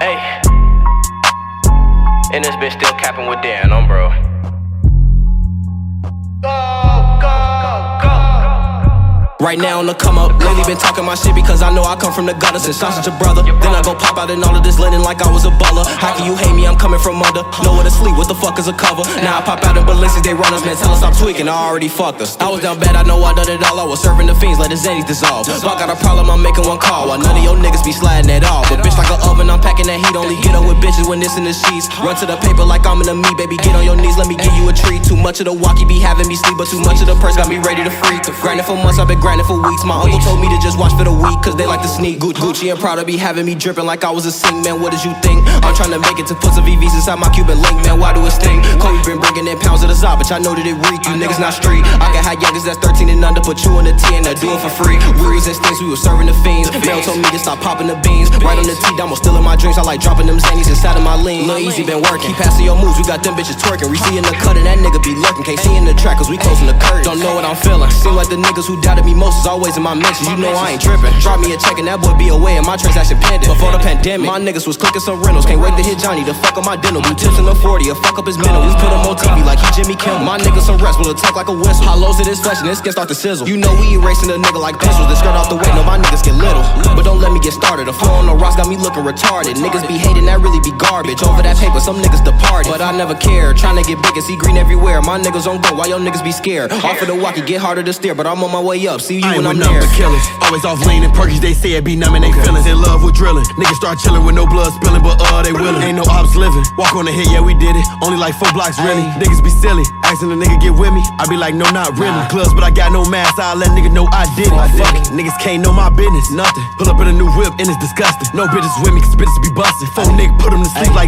Hey, and this bitch still capping with Dan, on bro. Right now on the come up, lately been talking my shit because I know I come from the gutter since I'm such a brother. Then I go pop out in all of this linen like I was a baller. How can you hate me? I'm coming from under. Nowhere to sleep, what the fuck is a cover? Now I pop out in Balenciagas, they run us, man. Tell us stop tweaking, I already fucked us. I was down bad, I know I done it all. I was serving the fiends, let the Xannies dissolve. If I got a problem, I'm making one call. While none of your niggas be sliding at all. But bitch, like an oven, I'm packing that heat. Only get up with bitches when this in the sheets. Run to the paper like I'm in the me, baby. Get on your knees, let me give you a treat. Too much of the walkie be having me sleep, but too much of the purse got me ready to freak. Grinding for months, I've been grinding for weeks. My uncle told me to just watch for the week, cause they like to sneak. Gu- Gucci and Prada be having me dripping like I was a sing, man. What did you think? I'm trying to make it to put some VVs inside my Cuban link, man. Why do it sting? Kobe been bringing in but I know that it reek. You niggas not street. I can have youngers that's 13 and under, put you in the T and I do it for free. We was in stinks, we was serving the fiends. Mel told me to stop popping the beans. Right on the T, I'm still in my dreams. I like dropping them Xannies inside of my lean. Lil Eazzyy been working. Keep passing your moves, we got them bitches twerking. We see in the cut and that nigga be lurking. Can't see in the track, cause we closing the curtain. Don't know what I'm feeling. Seem like the niggas who doubted me most is always in my mentions. You know I ain't tripping. Drop me a check and that boy be away and my transaction pending. Before the pandemic, my niggas was clicking some rentals. Can't wait to hit Johnny to fuck up my dental. Do tips in the 40 or fuck up his mental. We put him on TV like he Jimmy Kimmel. My niggas some rest will attack like a whistle. Hollows in his flesh and this skin start to sizzle. You know we erasing a nigga like pencils. The skirt off the way, no my niggas get little. But don't let me get started. The flow on the rocks got me looking retarded. Niggas be hating, that really be garbage. Over that paper, some niggas departed. But I never care. Trying to get big and see green everywhere. My niggas on go, why your niggas be scared? Off of the walkie, get harder to steer. But I'm on my way up. See you I when I'm there. killers. Always off lean and perkies, they say it be numbing they feelings. In love with drilling. Niggas start chilling with no blood spilling, but uh, they willing. Ain't no ops living. Walk on the hit, yeah, we did it. Only like four blocks, really. Niggas be silly. Asking the nigga get with me. I be like, no, not really. Clubs, but I got no mask. I let nigga know I did it. Fuck it. Niggas can't know my business. Nothing. Pull up in a new whip and it's disgusting. No bitches with me, cause bitches be busting. Four nigga put them to sleep like Tussin. G Herbo,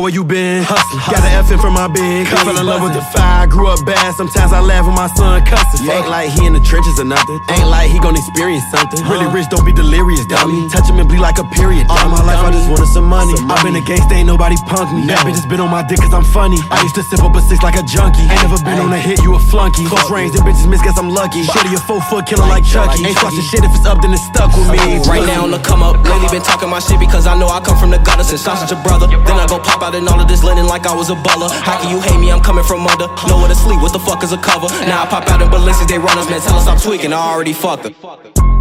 boy, where you been? Hustling. Got an F in from my big. I fell in love with the fire. Grew up bad. Sometimes I laugh when my son cussing. Ain't like he in the trenches or nothing. Ain't like he gon' experience something. Really rich, don't be delirious, dummy. Touch him and bleed like a period. All my life, I just wanted some money. i been a gangsta, ain't nobody punk me. That bitch has been on my dick cause I'm funny. I used to sip up a six like a junkie. Ain't never been on a hit, you a flunky. Close range, them bitches miss, guess I'm lucky. Shorty a four foot killer like Chucky. Ain't trusting shit if it's up, then it's stuck with me. Right now on the come up, lately been talking my shit because I know I come from the gutter since I'm such a brother. Then I go pop out in all of this linen like I was a baller. How can you hate me? I'm coming from under. Nowhere to sleep, what the fuck is a cover? Now I pop out in Balenciagas, they run us, man. Tell us stop tweaking, I already fucked her.